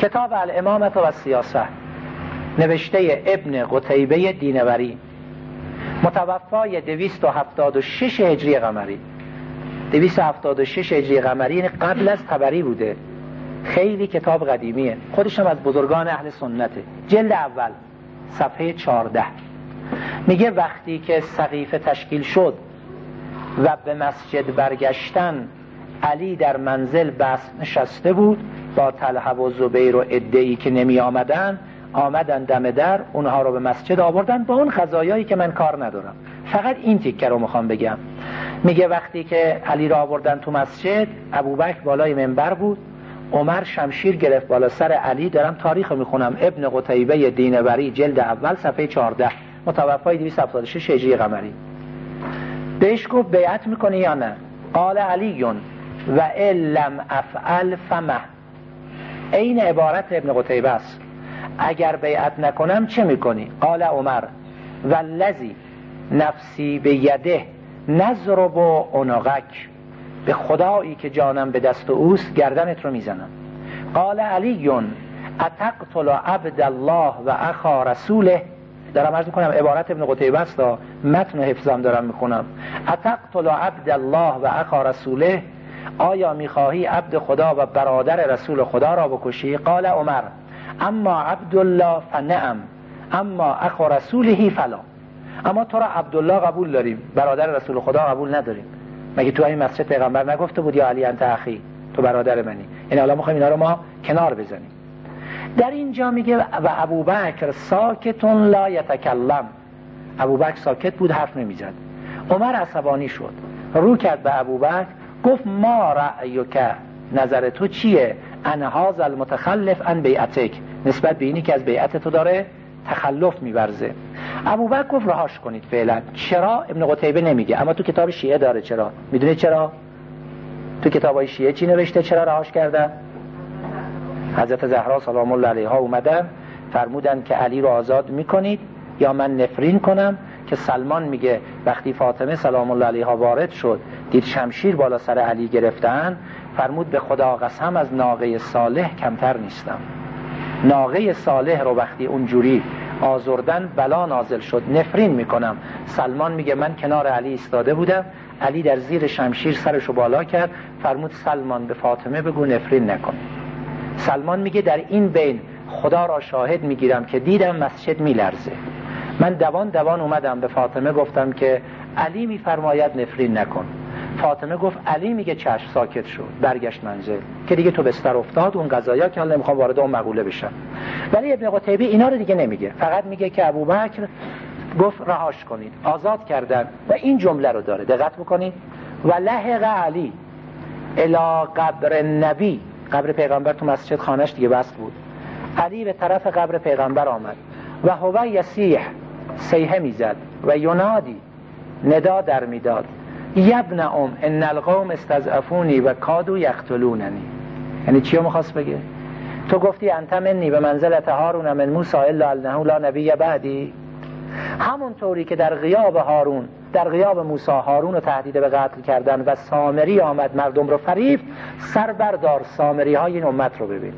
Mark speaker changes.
Speaker 1: کتاب الامامت و سیاسه نوشته ابن قتیبه دینوری متوفای 276 هجری قمری. 276 هجری قمری یعنی قبل از خبری بوده. خیلی کتاب قدیمیه. خودش هم از بزرگان اهل سنته جلد اول صفحه 14 میگه وقتی که سقیفه تشکیل شد و به مسجد برگشتن علی در منزل بس نشسته بود با طلحه و زبیر و ادهی که نمی آمدن آمدن دم در اونها رو به مسجد آوردن با اون خزایایی که من کار ندارم. فقط این تیکه رو می‌خوام بگم. میگه وقتی که علی را آوردن تو مسجد ابوبکر بالای منبر بود. عمر شمشیر گرفت بالا سر علی. دارم تاریخ می‌خونم. ابن قتیبه دینوری جلد اول صفحه 14 متوفای 276 هجری قمری. بهش گفت بیعت می‌کنی یا نه؟ قال علیون و لم افعل فمه. این عبارت ابن قتیبه است. اگر بیعت نکنم چه می‌کنی؟ قال عمر والذی نفسی به یده نظرب و اونغک به خدایی که جانم به دست اوست گردنت رو می‌زنم. قال علیون اتقتل عبد الله و اخا رسوله. دارم عرض می‌کنم عبارت ابن قتیبه است. متن حفظم دارم می‌خونم. اتقتل عبد الله و اخا رسوله. آیا می‌خواهی عبد خدا و برادر رسول خدا را بکشی؟ قال عمر اما عبدالله فنعم اما اخو رسوله فلا. اما تو را عبدالله قبول داریم برادر رسول خدا قبول نداریم. مگه تو این مسجد پیغمبر نگفته بود یا علی انت اخی؟ تو برادر منی. این حالا می‌خوایم اینا رو ما کنار بزنیم. در اینجا میگه و ابوبکر ساکتون لا یتکلم. ابوبکر ساکت بود حرف نمی‌زد. عمر عصبانی شد. رو کرد به ابوبکر گفت ما که نظر تو چیه؟ انهاز المتخلف ان بیعتک. نسبت به اینی که از بیعت تو داره تخلف میورزه. ابوبکر گفت رهاش کنید فعلا. چرا؟ ابن قتیبه نمیگه. اما تو کتاب شیعه داره چرا. می‌دونید چرا؟ تو کتاب های شیعه چی نوشته؟ چرا رهاش کرده؟ حضرت زهرا سلام الله علیها اومدن فرمودن که علی رو آزاد می‌کنید یا من نفرین کنم؟ که سلمان میگه وقتی فاطمه سلام الله علیها وارد شد دید شمشیر بالا سر علی گرفتن فرمود به خدا قسم از ناقه صالح کمتر نیستم. ناقه صالح رو وقتی اونجوری آزردن بلا نازل شد نفرین می‌کنم. سلمان میگه من کنار علی ایستاده بودم علی در زیر شمشیر سرشو بالا کرد فرمود سلمان به فاطمه بگو نفرین نکن. سلمان میگه در این بین خدا را شاهد می‌گیرم که دیدم مسجد میلرزه. من دوان دوان اومدم به فاطمه گفتم که علی میفرماید نفرین نکن. فاطمه گفت علی میگه چشم ساکت شد برگشت منزل. که دیگه تو بستر افتاد اون قضایا که حالا نمی‌خوام وارد اون مقوله بشم. ولی ابن قتیبه اینا رو دیگه نمیگه. فقط میگه که ابوبکر گفت رهاش کنید. آزاد کردن. و این جمله رو داره. دقت بکنید. و لحق علی الا قبر نبی قبر پیغمبر تو مسجد خانش دیگه بست بود. علی به طرف قبر پیغمبر آمد. و هو یسیح سیحه می‌زد و ینادی ندا در می‌داد. یبن ام ان القوم استضعفونی و کادو یقتلوننی. یعنی چی می‌خواست بگه؟ تو گفتی انت منی به منزلت هارون من موسی الا انه لا نبی بعدی. همون طوری که در غیاب هارون در غیاب موسی هارون رو تهدید به قتل کردن و سامری آمد مردم رو فریفت سر بردار سامری های این امت رو ببین.